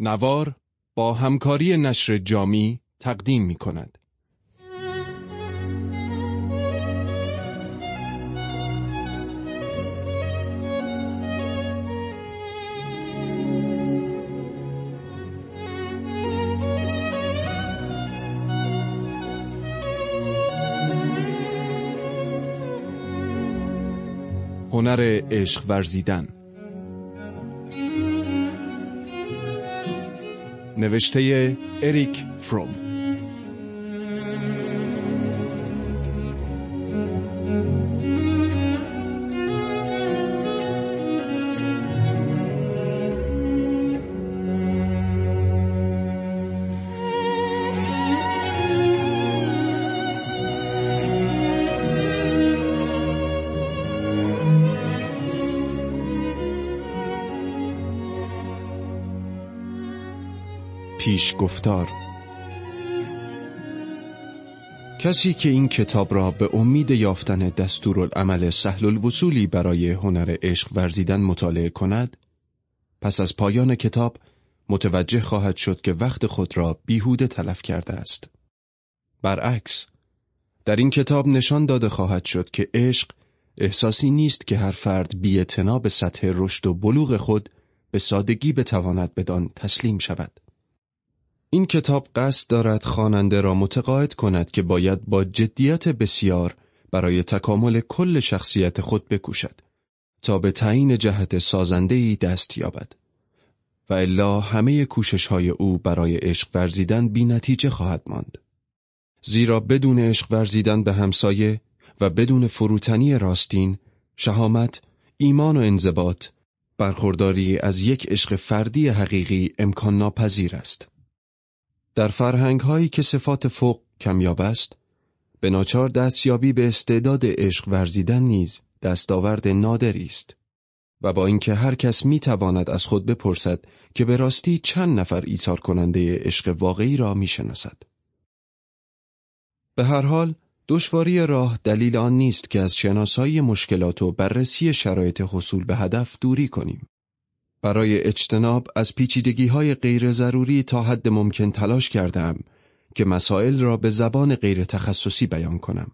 نوار با همکاری نشر جامی تقدیم می کند. هنر عشق ورزیدن نوشته اریک فروم. پیش گفتار کسی که این کتاب را به امید یافتن دستورالعمل سهل الوصولی برای هنر عشق ورزیدن مطالعه کند پس از پایان کتاب متوجه خواهد شد که وقت خود را بیهوده تلف کرده است. برعکس در این کتاب نشان داده خواهد شد که عشق احساسی نیست که هر فرد بی به سطح رشد و بلوغ خود به سادگی بتواند بدان تسلیم شود. این کتاب قصد دارد خواننده را متقاعد کند که باید با جدیت بسیار برای تکامل کل شخصیت خود بکوشد تا به تعیین جهت سازندهی دست یابد. و الا همه کوشش های او برای عشق ورزیدن بی نتیجه خواهد ماند. زیرا بدون عشق ورزیدن به همسایه و بدون فروتنی راستین شهامت ایمان و انضباط برخورداری از عشق عشق فردی حقیقی امکان ناپذیر است. در فرهنگ هایی که صفات فوق کمیاب است به ناچار دستیابی به استعداد عشق ورزیدن نیز دستاورد نادری است و با اینکه هر کس می تواند از خود بپرسد که به راستی چند نفر ایثار کننده عشق واقعی را می شناسد. به هر حال دشواری راه دلیل آن نیست که از شناسایی مشکلات و بررسی شرایط حصول به هدف دوری کنیم. برای اجتناب از پیچیدگی های غیر ضروری تا حد ممکن تلاش کردم که مسائل را به زبان غیر تخصصی بیان کنم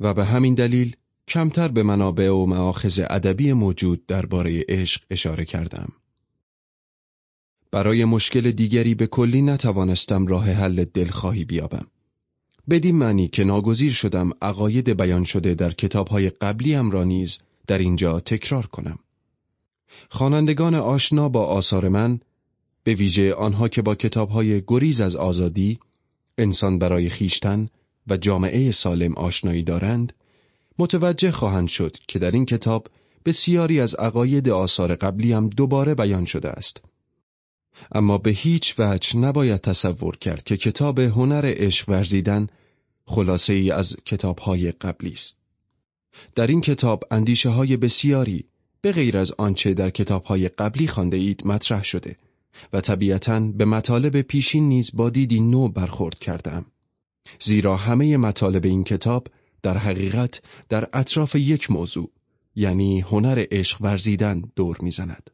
و به همین دلیل کمتر به منابع و معاخذ ادبی موجود درباره عشق اشاره کردم. برای مشکل دیگری به کلی نتوانستم راه حل دلخواهی بیابم. بدین معنی که ناگزیر شدم عقاید بیان شده در کتابهای قبلیم را نیز در اینجا تکرار کنم. خوانندگان آشنا با آثار من به ویژه آنها که با کتابهای گریز از آزادی، انسان برای خیشتن و جامعه سالم آشنایی دارند، متوجه خواهند شد که در این کتاب بسیاری از عقاید آثار قبلی هم دوباره بیان شده است. اما به هیچ وجه نباید تصور کرد که کتاب هنر عشق ورزیدن خلاصه ای از کتابهای قبلی است. در این کتاب اندیشه های بسیاری به غیر از آنچه در کتابهای قبلی خانده اید مطرح شده و طبیعتا به مطالب پیشین نیز با دیدی نو برخورد کردم. زیرا همه مطالب این کتاب در حقیقت در اطراف یک موضوع یعنی هنر عشق ورزیدن دور می‌زند.